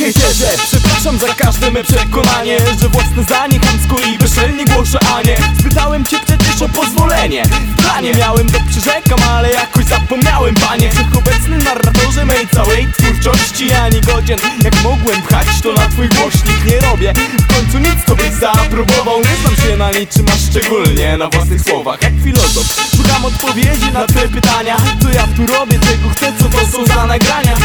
hejterze. Przepraszam za każde me przekonanie Że własne zdanie chamsko i bezczelnie głoszę, a nie. Spytałem cię przecież o pozwolenie? W planie miałem to przyrzekam, ale jakoś zapomniałem panie. Wszechobecny narratorze mej całej twórczości Ja nie godzien, jak mogłem pchać to na twój głośnik Nie robię. W końcu nic, co byś zaaprobował Nie znam się na niczym, a szczególnie na własnych słowach. Jak filozof Szukam odpowiedzi na te pytania. Co ja tu robię, czego chcę, co to są za nagrania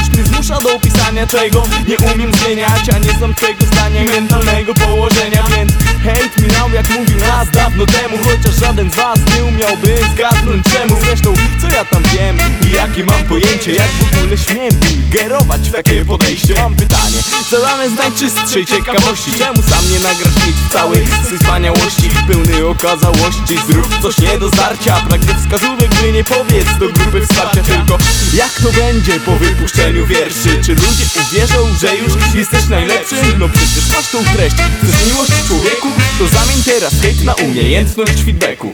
Nie umiem zmieniać, a nie znam twojego zdania mentalnego położenia Więc hejt minął jak mówił nas dawno temu. Chociaż żaden z was nie umiałby zgadnąć czemu. Zresztą co ja tam wiem i jakie mam pojęcie Jak w ogóle śmiem ingerować w takie podejście? Mam pytanie, zadane z najczystszej ciekawości? Czemu sam nie nagrasz nic w całej wspaniałości? Pełny okazałości, zrób coś nie do zdarcia Pragnę wskazówek, by nie powiedz do grupy wsparcia Tylko. Jak to będzie po wypuszczeniu wierszy że już jesteś najlepszy? No przecież masz tą treść, chcesz miłość człowieku? To zamień teraz hejt na umiejętność feedbacku